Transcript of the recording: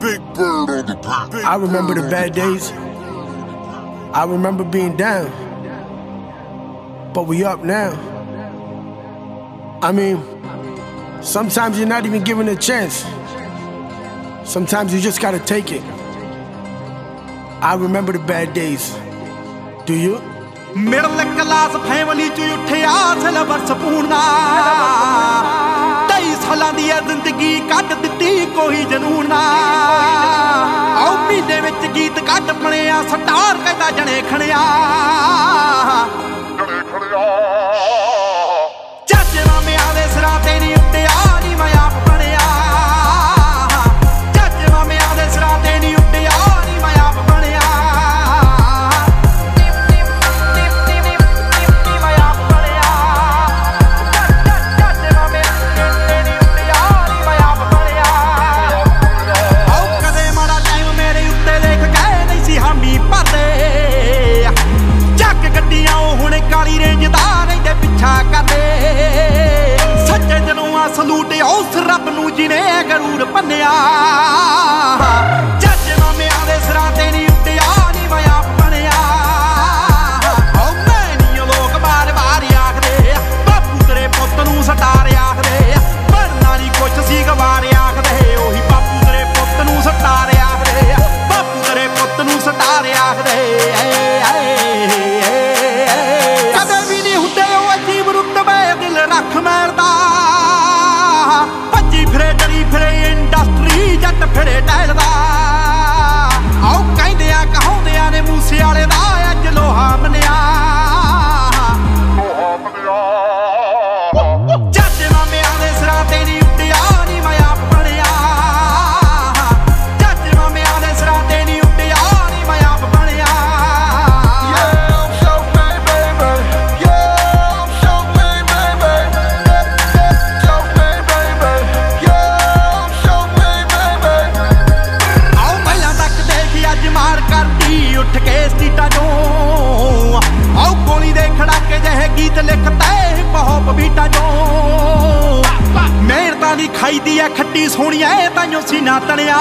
Byg Byrd on the pop. I remember the bad days. I remember being down. But we up now. I mean, sometimes you're not even given a chance. Sometimes you just gotta take it. I remember the bad days. Do you? ਜ਼ਿੰਦਗੀ ਕੱਢ ਦਿੱਤੀ, ਕੋਈ ਜਨੂਨ। ਨਾ ਆਉ ਪੀਂਦੇ ਵਿੱਚ ਗੀਤ ਕੱਢ ਬਣਿਆ, ਸਟਾਰ ਕਹਿੰਦਾ ਜਣੇ ਖਣਿਆ। ਜਣੇ ਖਣਿਆ। ਪਾਣੀ ਰੇਂਜਦਾ ਰਹਿੰਦੇ ਪਿੱਛਾ ਕਰਦੇ। ਸੱਚੇ ਦਿਲੋਂ ਆ ਸਲੂਟ ਉਸ ਰੱਬ ਨੂੰ ਜਿਨੇ ਗਰੂਰ ਪੰਨਿਆ। ਖਾਈਦੀ ਐ ਖੱਟੀ ਤਾਂ ਤਾਈਓ ਸੀਨਾ ਤਣਿਆ